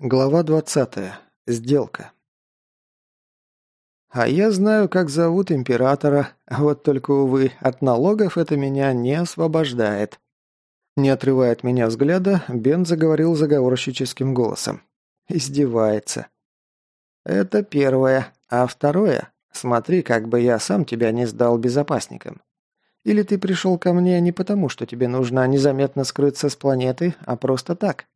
Глава 20. Сделка. А я знаю, как зовут императора, вот только, увы, от налогов это меня не освобождает. Не отрывая от меня взгляда, Бен заговорил заговорщическим голосом. Издевается. Это первое. А второе? Смотри, как бы я сам тебя не сдал безопасникам. Или ты пришел ко мне не потому, что тебе нужно незаметно скрыться с планеты, а просто так?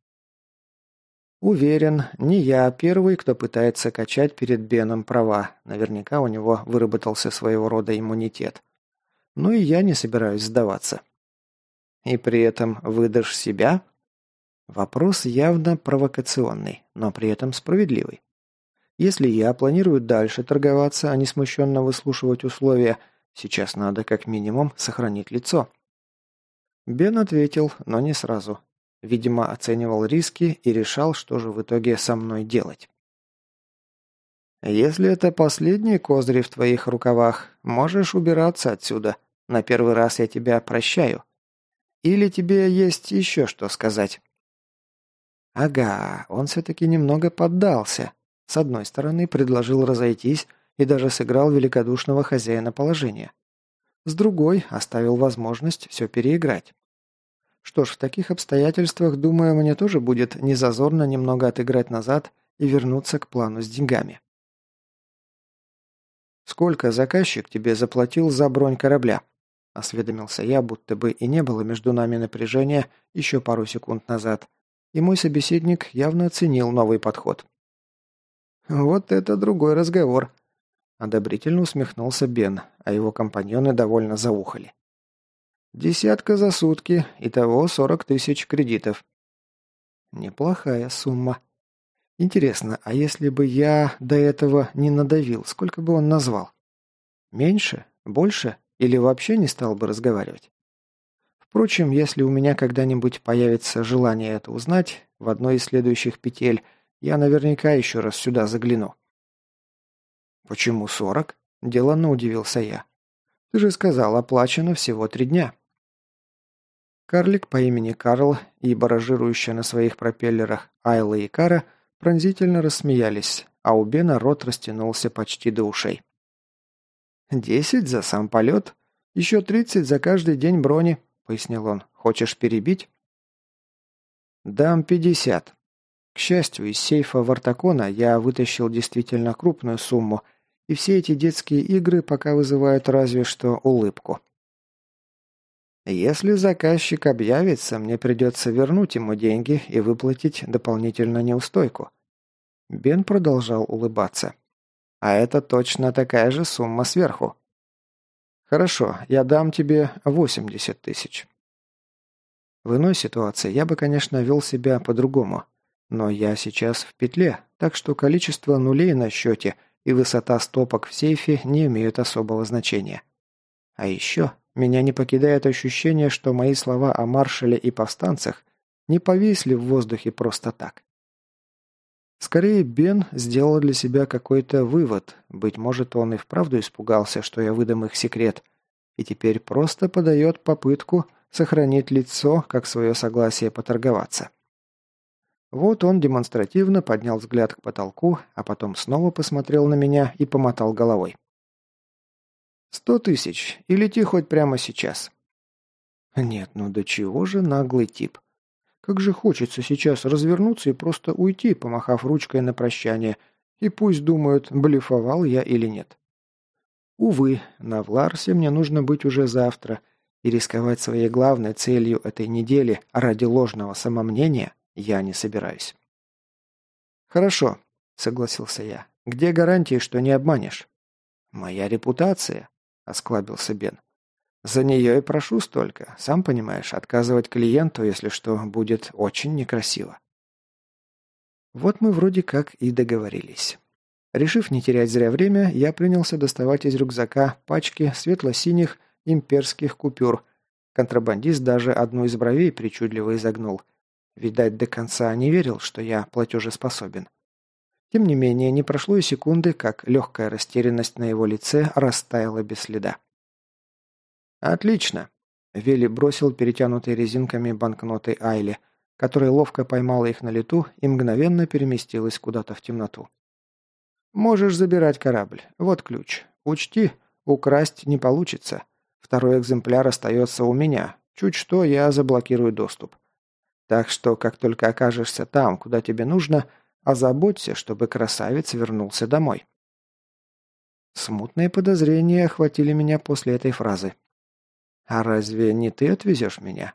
Уверен, не я первый, кто пытается качать перед Беном права. Наверняка у него выработался своего рода иммунитет. Ну и я не собираюсь сдаваться. И при этом выдашь себя? Вопрос явно провокационный, но при этом справедливый. Если я планирую дальше торговаться, а не смущенно выслушивать условия, сейчас надо как минимум сохранить лицо. Бен ответил, но не сразу. Видимо, оценивал риски и решал, что же в итоге со мной делать. «Если это последние козыри в твоих рукавах, можешь убираться отсюда. На первый раз я тебя прощаю. Или тебе есть еще что сказать?» Ага, он все-таки немного поддался. С одной стороны, предложил разойтись и даже сыграл великодушного хозяина положения. С другой, оставил возможность все переиграть. Что ж, в таких обстоятельствах, думаю, мне тоже будет незазорно немного отыграть назад и вернуться к плану с деньгами. «Сколько заказчик тебе заплатил за бронь корабля?» – осведомился я, будто бы и не было между нами напряжения еще пару секунд назад, и мой собеседник явно оценил новый подход. «Вот это другой разговор», – одобрительно усмехнулся Бен, а его компаньоны довольно заухали. Десятка за сутки, итого сорок тысяч кредитов. Неплохая сумма. Интересно, а если бы я до этого не надавил, сколько бы он назвал? Меньше? Больше? Или вообще не стал бы разговаривать? Впрочем, если у меня когда-нибудь появится желание это узнать, в одной из следующих петель я наверняка еще раз сюда загляну. «Почему сорок?» – деланно удивился я. «Ты же сказал, оплачено всего три дня». Карлик по имени Карл и баражирующая на своих пропеллерах Айла и Кара пронзительно рассмеялись, а у Бена рот растянулся почти до ушей. «Десять за сам полет, еще тридцать за каждый день брони», — пояснил он. «Хочешь перебить?» «Дам пятьдесят». К счастью, из сейфа Вартакона я вытащил действительно крупную сумму, и все эти детские игры пока вызывают разве что улыбку. Если заказчик объявится, мне придется вернуть ему деньги и выплатить дополнительно неустойку. Бен продолжал улыбаться. А это точно такая же сумма сверху. Хорошо, я дам тебе 80 тысяч. В иной ситуации я бы, конечно, вел себя по-другому. Но я сейчас в петле, так что количество нулей на счете и высота стопок в сейфе не имеют особого значения. А еще меня не покидает ощущение, что мои слова о маршале и повстанцах не повисли в воздухе просто так. Скорее, Бен сделал для себя какой-то вывод. Быть может, он и вправду испугался, что я выдам их секрет, и теперь просто подает попытку сохранить лицо, как свое согласие поторговаться. Вот он демонстративно поднял взгляд к потолку, а потом снова посмотрел на меня и помотал головой. Сто тысяч. И лети хоть прямо сейчас. Нет, ну до чего же наглый тип. Как же хочется сейчас развернуться и просто уйти, помахав ручкой на прощание, и пусть думают, блефовал я или нет. Увы, на Вларсе мне нужно быть уже завтра, и рисковать своей главной целью этой недели ради ложного самомнения я не собираюсь. «Хорошо», — согласился я. «Где гарантии, что не обманешь?» «Моя репутация», – осклабился Бен. «За нее и прошу столько. Сам понимаешь, отказывать клиенту, если что, будет очень некрасиво». Вот мы вроде как и договорились. Решив не терять зря время, я принялся доставать из рюкзака пачки светло-синих имперских купюр. Контрабандист даже одну из бровей причудливо изогнул. Видать, до конца не верил, что я платежеспособен. Тем не менее, не прошло и секунды, как легкая растерянность на его лице растаяла без следа. «Отлично!» – Вилли бросил перетянутые резинками банкноты Айли, которая ловко поймала их на лету и мгновенно переместилась куда-то в темноту. «Можешь забирать корабль. Вот ключ. Учти, украсть не получится. Второй экземпляр остается у меня. Чуть что, я заблокирую доступ. Так что, как только окажешься там, куда тебе нужно, озаботься, чтобы красавец вернулся домой». Смутные подозрения охватили меня после этой фразы. «А разве не ты отвезешь меня?»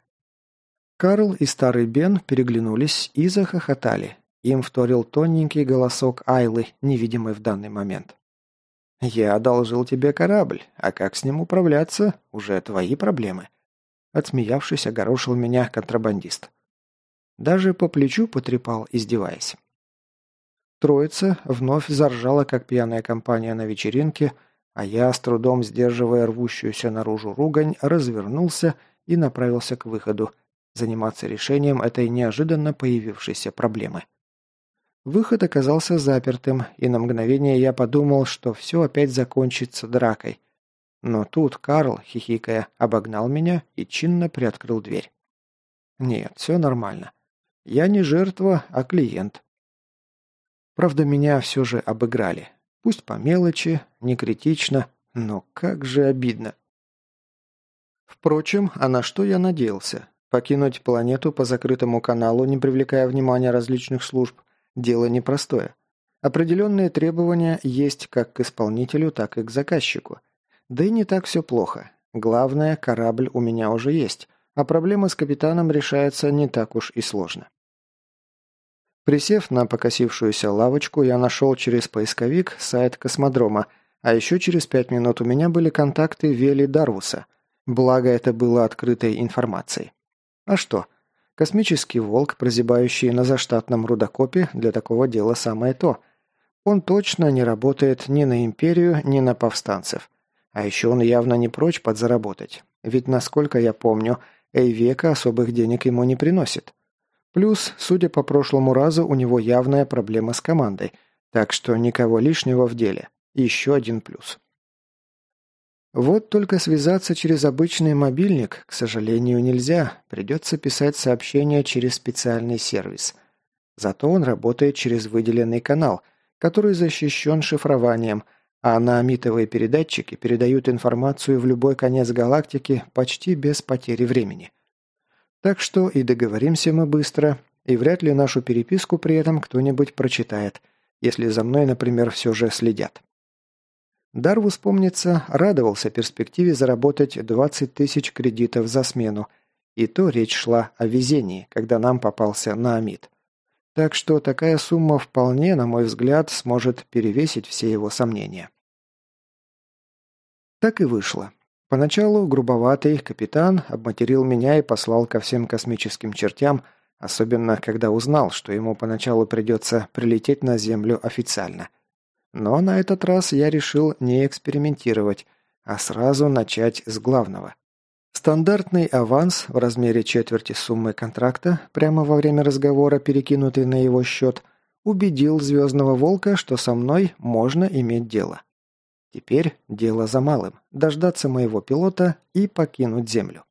Карл и старый Бен переглянулись и захохотали. Им вторил тоненький голосок Айлы, невидимый в данный момент. «Я одолжил тебе корабль, а как с ним управляться, уже твои проблемы». Отсмеявшись, огорошил меня контрабандист. Даже по плечу потрепал, издеваясь. Троица вновь заржала, как пьяная компания на вечеринке, а я, с трудом сдерживая рвущуюся наружу ругань, развернулся и направился к выходу, заниматься решением этой неожиданно появившейся проблемы. Выход оказался запертым, и на мгновение я подумал, что все опять закончится дракой. Но тут Карл, хихикая, обогнал меня и чинно приоткрыл дверь. Нет, все нормально. Я не жертва, а клиент. Правда, меня все же обыграли. Пусть по мелочи, не критично, но как же обидно. Впрочем, а на что я надеялся? Покинуть планету по закрытому каналу, не привлекая внимания различных служб, дело непростое. Определенные требования есть как к исполнителю, так и к заказчику. Да и не так все плохо. Главное, корабль у меня уже есть, а проблема с капитаном решается не так уж и сложно. Присев на покосившуюся лавочку, я нашел через поисковик сайт космодрома, а еще через пять минут у меня были контакты Вели Дарвуса. Благо, это было открытой информацией. А что? Космический волк, прозябающий на заштатном рудокопе, для такого дела самое то. Он точно не работает ни на империю, ни на повстанцев. А еще он явно не прочь подзаработать. Ведь, насколько я помню, Эйвека особых денег ему не приносит. Плюс, судя по прошлому разу, у него явная проблема с командой, так что никого лишнего в деле. Еще один плюс. Вот только связаться через обычный мобильник, к сожалению, нельзя. Придется писать сообщение через специальный сервис. Зато он работает через выделенный канал, который защищен шифрованием, а наамитовые передатчики передают информацию в любой конец галактики почти без потери времени. Так что и договоримся мы быстро, и вряд ли нашу переписку при этом кто-нибудь прочитает, если за мной, например, все же следят. Дарвус, помнится, радовался перспективе заработать 20 тысяч кредитов за смену, и то речь шла о везении, когда нам попался Наамид. Так что такая сумма вполне, на мой взгляд, сможет перевесить все его сомнения. Так и вышло. Поначалу грубоватый капитан обматерил меня и послал ко всем космическим чертям, особенно когда узнал, что ему поначалу придется прилететь на Землю официально – но на этот раз я решил не экспериментировать, а сразу начать с главного. Стандартный аванс в размере четверти суммы контракта, прямо во время разговора, перекинутый на его счет, убедил Звездного Волка, что со мной можно иметь дело. Теперь дело за малым – дождаться моего пилота и покинуть Землю.